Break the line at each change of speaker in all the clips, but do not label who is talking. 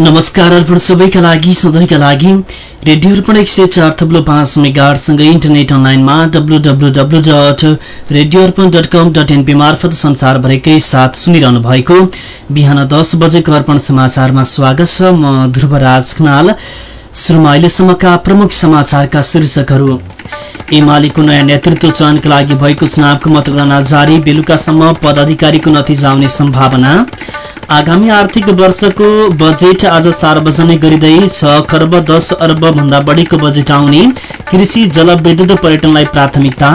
नमस्कार अर्पण सबैका लागि सधैँका लागि। रेडियो अर्पण एक सय चार थप्लो पाँच मेगाहरूसँगै इन्टरनेट अनलाइनमा W W W dot radio Arpan dot com dot NP मार्फत संसारभरिकै साथ सुनिरहनु भएको बिहान दस बजेको अर्पण समाचारमा स्वागत छ। म ध्रुवराज खनाल। एमालेको नयाँ नेतृत्व चयनका लागि भएको चुनावको मतगणना जारी बेलुकासम्म पदाधिकारीको नतिजा आउने सम्भावना। आगामी आर्थिक वर्षको बजेट आज सार्वजनिक गरिँदै छ खर्ब दस अर्ब भन्दा बढीको बजेट आउने। कृषि जलविद्युत पर्यटनलाई प्राथमिकता।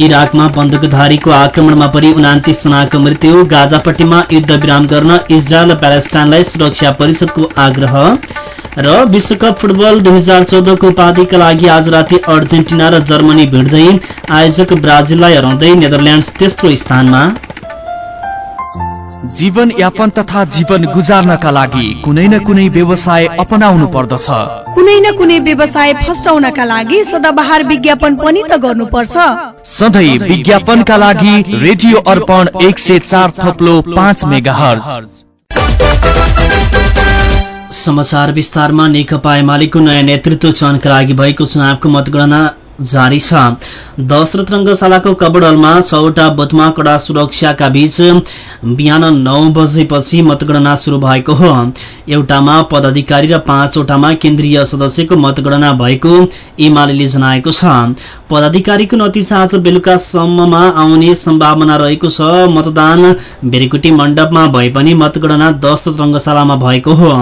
इराकमा बन्दुकधारीको आक्रमणमा परि उनातिस जनाको मृत्यु। गाजापट्टिमा युद्ध विराम गर्न इजरायल प्यालेस्टाइनलाई सुरक्षा परिषदको आग्रह। र विश्वकप फुटबल दुई हजार चौधको उपाधिका लागि आज राति अर्जेन्टिना र जर्मनी भिड्दै आयोजक ब्राजिललाई हराउँदै नेदरल्याण्ड तेस्रो स्थानमा।
जीवन यापन तथा जीवन गुजार्नका लागि कुनै न कुनै व्यवसाय अपनाउनु पर्दछ।
कुनै न कुनै व्यवसाय फस्टाउनका लागि सदाबहार विज्ञापन पनि त गर्नुपर्छ।
सधैँ विज्ञापनका लागि रेडियो अर्पण एक सय चार थप्लो पाँच मेगा
समाचार विस्तारमा नेकपा एमालेको नयाँ नेतृत्व चयनका लागि भएको चुनावको मतगणना जारी छ। दशरथ रङ्गशालाको कबडलमा छवटा बुथमा कडा सुरक्षाका बीच बिहान नौ बजेपछि मतगणना शुरू भएको हो। एउटामा पदाधिकारी र पाँचवटामा केन्द्रीय सदस्यको मतगणना भएको एमाले जनाएको छ। पदाधिकारीको नतिजा आज बेलुकासम्ममा आउने सम्भावना रहेको छ। मतदान बेरेकुटी मण्डपमा भए पनि मतगणना दशरथ रङ्गशालामा भएको हो।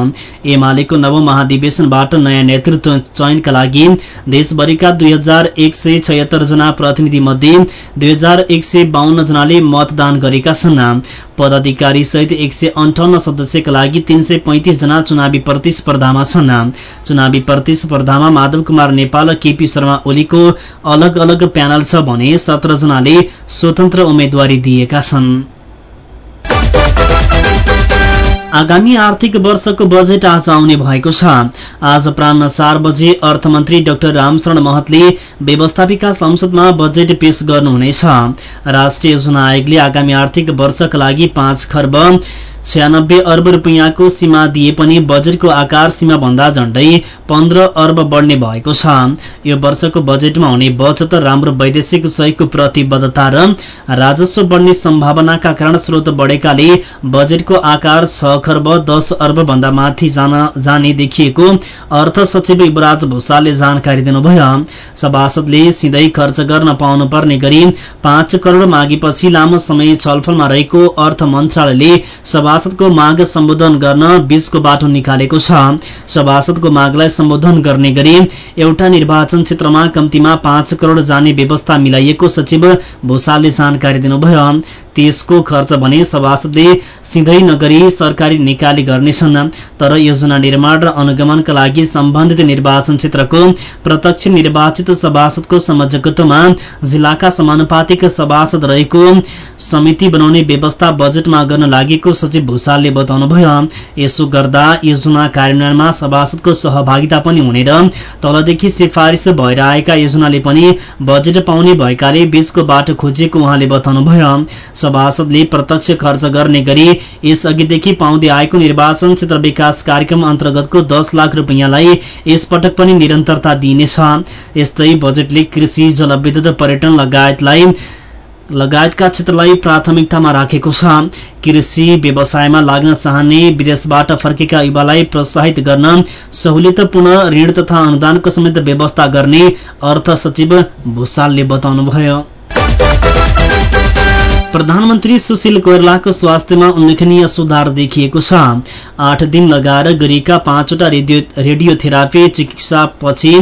एमालेको नव महाधिवेशनबाट नयाँ नेतृत्व चयनका लागि देशभरिका दुई एक सय छयत्तर जना प्रतिनिधि मध्ये दुई हजार एक सय बाहन्न जनाले मतदान गरेका छन्। पदाधिकारी सहित एक सय अन्ठाउन्न सदस्यका लागि तीन सय पैंतिस जना चुनावी प्रतिस्पर्धामा छन्। चुनावी प्रतिस्पर्धामा माधव कुमार नेपाल र केपी शर्मा ओलीको अलग अलग प्यानल छ भने सत्र जनाले स्वतन्त्र उम्मेद्वारी दिएका छन्। आगामी आर्थिक वर्षको बजेट आज आउने भएको छ। आज अपरान्न चार बजे अर्थमन्त्री डाक्टर रामशरण महतले व्यवस्थापिका संसदमा बजेट पेश गर्नुहुनेछ। राष्ट्रिय योजना आयोगले आगामी आर्थिक वर्षका लागि पाँच खर्ब छयानब्बे अर्ब रुपियाँको सीमा दिए पनि बजेटको आकार सीमा भन्दा झण्डै पन्ध्र अर्ब बढ्ने भएको छ। यो वर्षको बजेटमा हुने बचत राम्रो वैदेशिक सहयोगको प्रतिबद्धता र राजस्व बढ्ने सम्भावनाका कारण स्रोत बढेकाले बजेटको आकार छ खर्ब दस अर्ब भन्दा माथि जाने देखिएको अर्थ सचिव युवराज भूषालले जानकारी दिनुभयो। सभासदले सिधै खर्च गर्न पाउनु पर्ने गरी पाँच करोड़ मागेपछि लामो समय छलफलमा रहेको अर्थ मन्त्रालयले सभासदको माग सम्बोधन गर्न बीचको बाटो निकालेको छ। सभासदको मागलाई सम्बोधन गर्ने गरी एउटा निर्वाचन क्षेत्रमा कम्तीमा पाँच करोड़ जाने व्यवस्था मिलाइएको सचिव भूषालले जानकारी दिनुभयो। त्यसको खर्च भने सभासदले सिधै नगरी सरकारी निकाली गर्नेछन्। तर योजना निर्माण र अनुगमनका लागि सम्बन्धित निर्वाचन क्षेत्रको प्रत्यक्ष निर्वाचित सभासदको संयोजकत्वमा जिल्लाका समानुपातिक सभासद रहेको समिति बनाउने व्यवस्था बजेटमा गर्न लागेको सचिव भूषालले बताउनुभयो। यसो गर्दा योजना कार्यान्वयनमा सभासदको सहभागिता पनि हुने र तलदेखि सिफारिस भएर आएका योजनाले पनि बजेट पाउने भएकाले बीचको बाटो खोजिएको उहाँले बताउनुभयो। सभासदले प्रत्यक्ष खर्च गर्ने गरी यसअघिदेखि पाउँदै आएको निर्वाचन क्षेत्र विकास कार्यक्रम अन्तर्गतको दस लाख रुपियाँलाई यसपटक पनि निरन्तरता दिइनेछ। यस्तै बजेटले कृषि जलविद्युत पर्यटन लगायतलाई लगायतका क्षेत्रलाई प्राथमिकतामा राखेको छ। कृषि व्यवसायमा लाग्न चाहने विदेशबाट फर्केका युवालाई प्रोत्साहित गर्न सहुलियतपूर्ण ऋण तथा अनुदानको समेत व्यवस्था गर्ने अर्थ सचिव भूषालले बताउनुभयो। प्रधानमन्त्री सुशील कोइरलाको स्वास्थ्यमा उल्लेखनीय सुधार देखिएको छ। आठ दिन लगाएर गरिएका पाँचवटा रेडियोथेरापी चिकित्सापछि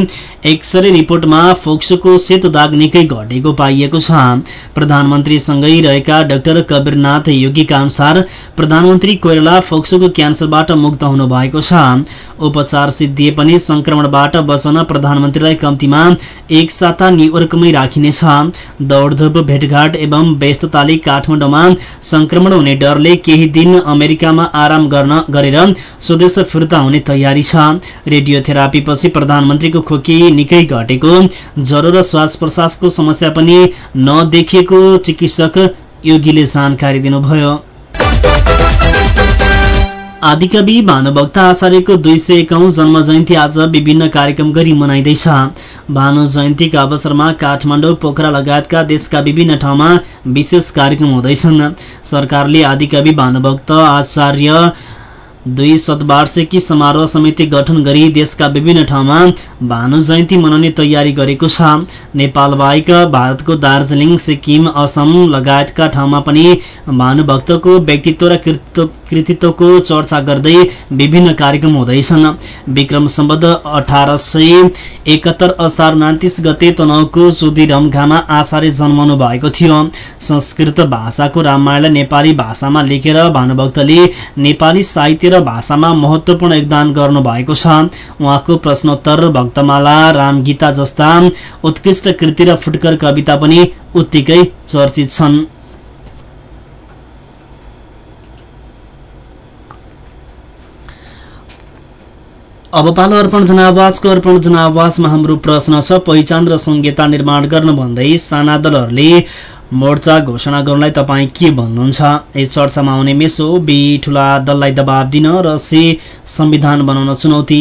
एक्सरे रिपोर्टमा फोक्सोको सेतो दाग निकै घटेको पाइएको छ। प्रधानमन्त्रीसँगै रहेका डाक्टर कवीरनाथ योगीका अनुसार प्रधानमन्त्री कोइराला फोक्सोको क्यान्सरबाट मुक्त हुनु भएको छ। उपचार सिद्धिए पनि संक्रमणबाट बचाउन प्रधानमन्त्रीलाई कम्तीमा एक साता न्युयोर्कमै राखिनेछ। दौडधुप भेटघाट एवं व्यस्तताले काठमाडौँमा संक्रमण हुने डरले केही दिन अमेरिकामा आराम गर्न गरेर स्वदेश फिर्ता हुने तयारी छ। रेडियोथेरापी पछि प्रधानमन्त्रीको खोकी निकै घटेको। ज्वरो र श्वास प्रश्वासको समस्या पनि नदेखिएको चिकित्सक योगीले जानकारी दिनुभयो। आदिकवि भानुभक्त आचार्यको दुई सय एकौं जन्म जयन्ती आज विभिन्न कार्यक्रम गरी मनाइँदैछ। भानु जयन्तीका अवसरमा काठमाडौँ पोखरा लगायतका देशका विभिन्न ठाउँमा विशेष कार्यक्रम हुँदैछन्। सरकारले आदिकवि भानुभक्त आचार्य दुई शतवार्षिकी समारोह समिति गठन गरी देशका विभिन्न ठाउँमा भानु जयन्ती मनाउने तयारी गरेको छ। नेपाल बाहेक भारतको दार्जिलिङ सिक्किम असम लगायतका ठाउँमा पनि भानुभक्तको व्यक्तित्व र कृतित्वको चर्चा गर्दै विभिन्न कार्यक्रम हुँदैछन्। विक्रम सम्बद्ध अठार सय एकहत्तर असार उनातिस गते तनहुको रमघामा आचार्य जन्मनु भएको थियो। संस्कृत भाषाको रामायणलाई नेपाली भाषामा लेखेर भानुभक्तले नेपाली साहित्य र भाषामा महत्वपूर्ण योगदान गर्नुभएको छ। उहाँको प्रश्नोत्तर भक्तमाला रामगीता जस्ता उत्कृष्ट कृति र फुटकर कविता पनि उत्तिकै चर्चित छन्। अब पालो अर्पण जनावासको अर्पण जनावासमा हाम्रो प्रश्न छ पहिचान र संहिता निर्माण गर्नु भन्दै साना दलहरूले मोर्चा घोषणा गर्नलाई तपाईँ के भन्नुहुन्छ? ए चर्चामा आउने मेसो बी ठुला दललाई दबाब दिन र सी संविधान बनाउन चुनौती।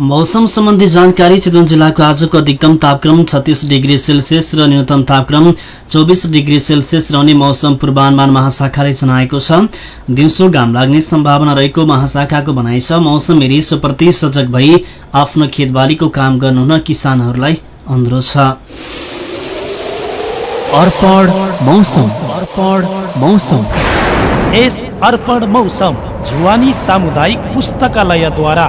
मौसम सम्बन्धी जानकारी चितवन जिल्लाको आजको अधिकतम तापक्रम छत्तिस डिग्री सेल्सियस र न्यूनतम तापक्रम चौबिस डिग्री सेल्सियस रहने मौसम पूर्वानुमान महाशाखाले जनाएको छ। दिउँसो घाम लाग्ने सम्भावना रहेको महाशाखाको भनाइ छ। मौसम हेरी सजग भई आफ्नो खेतबालीको काम गर्नुहुन किसानहरूलाई अनुरोध छ।
अर्पण मौसम। अर्पण मौसम।
यस अर्पण मौसम। जुवानी सामुदायिक पुस्तकालयद्वारा।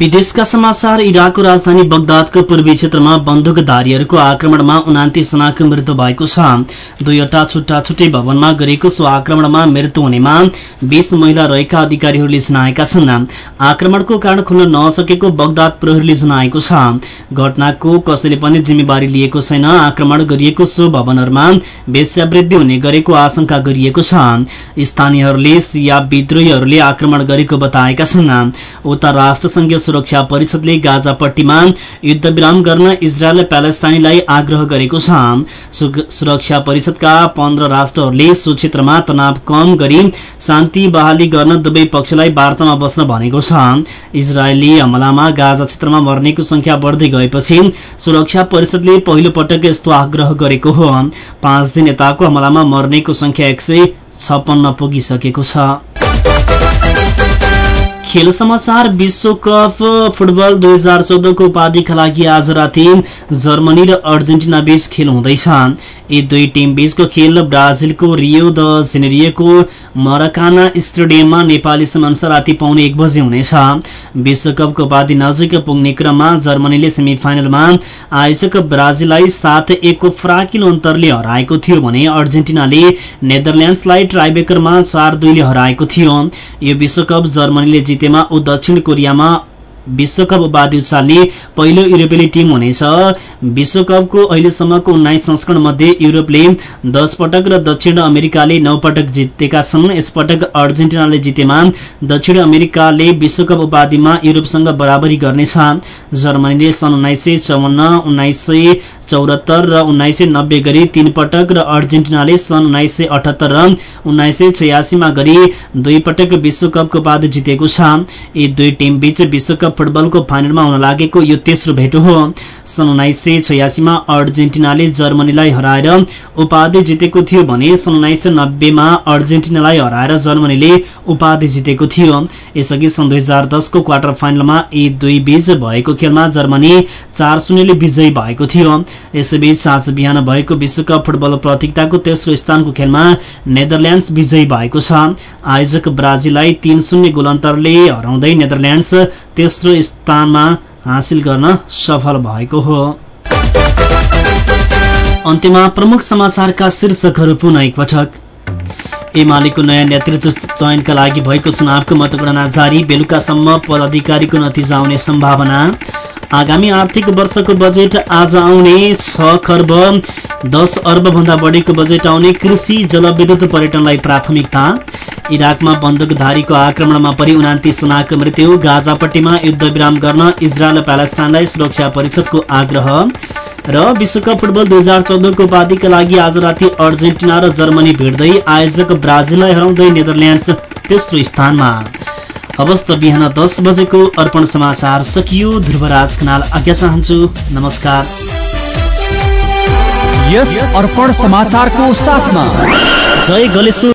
विदेशका समाचार इराकको राजधानी बगदादको पूर्वी क्षेत्रमा बन्दुकधारीहरूको आक्रमणमा जनाको मृत्यु भएको छ। दुईवटा छुट्टा छुट्टै भवनमा गरेको सो आक्रमणमा मृत्यु हुनेमा बीस महिला रहेका अधिकारीहरूले जनाएका छन्। आक्रमणको कारण खुल्न नसकेको बगदाद प्रहरीले जनाएको छ। घटनाको कसैले पनि जिम्मेवारी लिएको छैन। आक्रमण गरिएको सो भवनहरूमा वेश्यावृद्धि हुने गरेको आशंका गरिएको छ। स्थानीयहरूले सिया विद्रोहीहरूले आक्रमण गरेको बताएका छन्। उता राष्ट्रसंघीय सुरक्षा परिषदले गाजापट्टीमा युद्धविराम गर्न इजरायल प्यालेस्टाइनलाई आग्रह गरेको छ। सुरक्षा परिषदका पन्ध्र राष्ट्रहरूले सो क्षेत्रमा तनाव कम गरी शान्ति बहाली गर्न दुवै पक्षलाई वार्तामा बस्न भनेको छ। इजरायली हमलामा गाजा क्षेत्रमा मर्नेको संख्या बढ्दै गएपछि सुरक्षा परिषदले पहिलो पटक यस्तो आग्रह गरेको हो। पाँच दिन यताको हमलामा मर्नेको संख्या एक सय छप्पन्न पुगिसकेको छ। खेल समाचार विश्वकप फुटबल दुई हजार चौधको उपाधिका लागि आज राति जर्मनी र अर्जेन्टिना बीच खेल हुँदैछ यी दुई टिम बीचको खेल ब्राजिलको रियो द जेनेरियोको मरकाना स्टेडियममा नेपाली समयअनुसार राति पाउने एक बजे हुनेछ। विश्वकपको उपाधि नजिक पुग्ने क्रममा जर्मनीले सेमी फाइनलमा आयोजक ब्राजिललाई सात एकको फ्राकिलो अन्तरले हराएको थियो भने अर्जेन्टिनाले नेदरल्याण्ड्सलाई ट्राइबेकरमा चार दुईले हराएको थियो। यो विश्वकप जर्मनीले जितेमा ऊ दक्षिण कोरियामा विश्वकप उपाधि उचाल्ने पहिलो युरोपेली टिम हुनेछ। विश्वकपको अहिलेसम्मको उन्नाइस संस्करण मध्ये युरोपले दस पटक र दक्षिण अमेरिकाले नौ पटक जितेका छन्। यसपटक अर्जेन्टिनाले जितेमा दक्षिण अमेरिकाले विश्वकप उपाधिमा युरोपसँग बराबरी गर्नेछ। जर्मनीले सन् उन्नाइस सय चौवन्न उन्नाइस सय चौरात्तर र उन्नाइस सय नब्बे गरी तीन पटक र अर्जेन्टिनाले सन् उन्नाइस सय अठहत्तर र उन्नाइस सय छयासीमा गरी दुई पटक विश्वकपको उपाधि जितेको छ। यी दुई टिम बीच फुटबलको फाइनलमा हुन लागेको यो तेस्रो भेटो हो। सन् उन्नाइस सय छयासीमा अर्जेन्टिनाले जर्मनीलाई हराएर उपाधि जितेको थियो भने सन् उन्नाइस सय नब्बेमा अर्जेन्टिनालाई हराएर जर्मनीले उपाधि जितेको थियो। यसअघि सन् दुई हजार दसको क्वार्टर फाइनलमा यी दुई बीच भएको खेलमा जर्मनी चार शून्यले विजयी भएको थियो। यसैबीच आज बिहान भएको विश्वकप फुटबल प्रतियोगिताको तेस्रो स्थानको खेलमा नेदरल्याण्ड्स विजयी भएको छ। आयोजक ब्राजिललाई तीन शून्य गोलन्तरले हराउँदै नेदरल्याण्ड्स तेस्रो स्थानमा हासिल गर्न सफल भएको हो। अन्त्यमा प्रमुख समाचारका शीर्षकहरू पुनः एकपटक। एमालेको नयाँ नेतृत्व चयनका लागि भएको चुनावको मतगणना जारी। बेलुकासम्म पदाधिकारीको नतिजा आउने सम्भावना। आगामी आर्थिक वर्षको बजेट आज आउने छ खर्ब। दस अर्ब भन्दा बढीको बजेट आउने कृषि जलविद्युत पर्यटनलाई प्राथमिकता। इराकमा बन्दुकधारीको आक्रमणमा परि उनातिस जनाको मृत्यु। गाजापट्टिमा युद्धविराम गर्न इजरायल प्यालेस्टाइनलाई सुरक्षा परिषदको आग्रह। र विश्वकप फुटबल दुई हजार चौधको उपाधिका लागि आज राति अर्जेन्टिना र जर्मनी भिड्दै आयोजक ब्राजिललाई हराउँदै नेदरल्याण्ड्स तेस्रो स्थानमा। अवस्थ बिहान दस बजेको अर्पण समाचार सकियो। ध्रुवराज खनाल आज्ञा चाहन्छु। नमस्कार।
यस अर्पण समाचारको साथमा।
जय गलेश्वर।